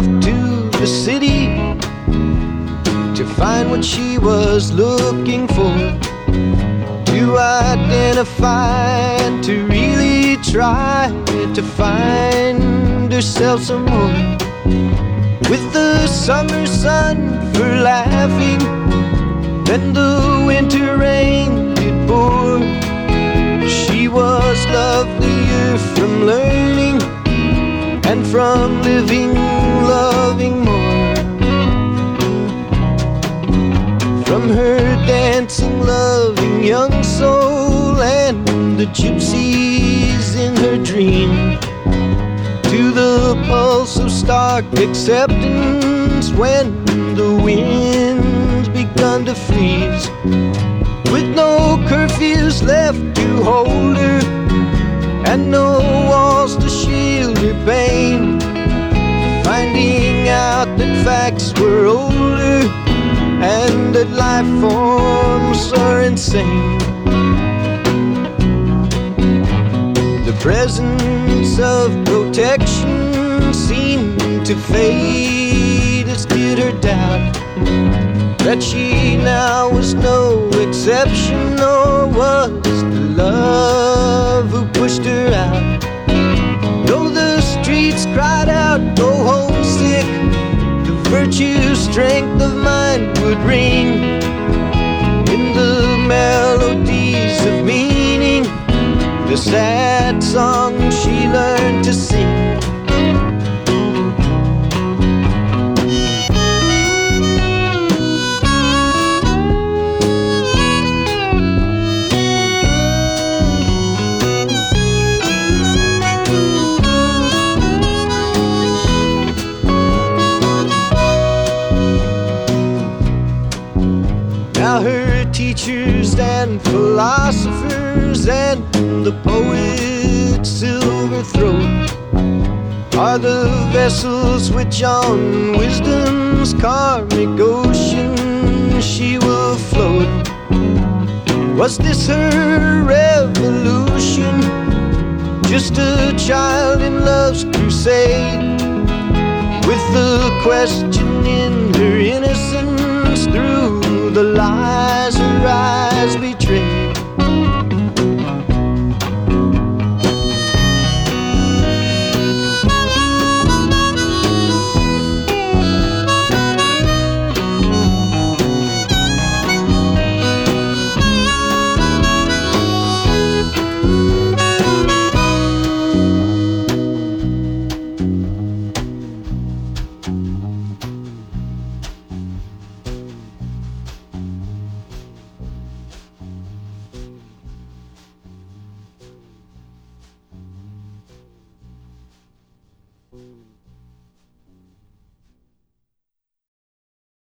off to the city to find what she was looking for. To identify and to really try to find herself some more. With the summer sun for laughing then the winter rain did pour. She was lovelier from learning and from living, loving more. From her dancing, loving young soul and the gypsies in her dream. To the pulse of stark acceptance when the winds begun to freeze. With no curfews left to hold her and no facts were older and that life forms are insane. The presence of protection seemed to fade as did her doubt that she now was no exception, nor was the love who pushed her out. Strength of mind would ring in the melodies of meaning, the sad song Her teachers and philosophers and the poet's silver throat are the vessels which on wisdom's karmic ocean she will float. Was this her revolution? Just a child in love's crusade with the question in her innocence through the lies her eyes betrayed.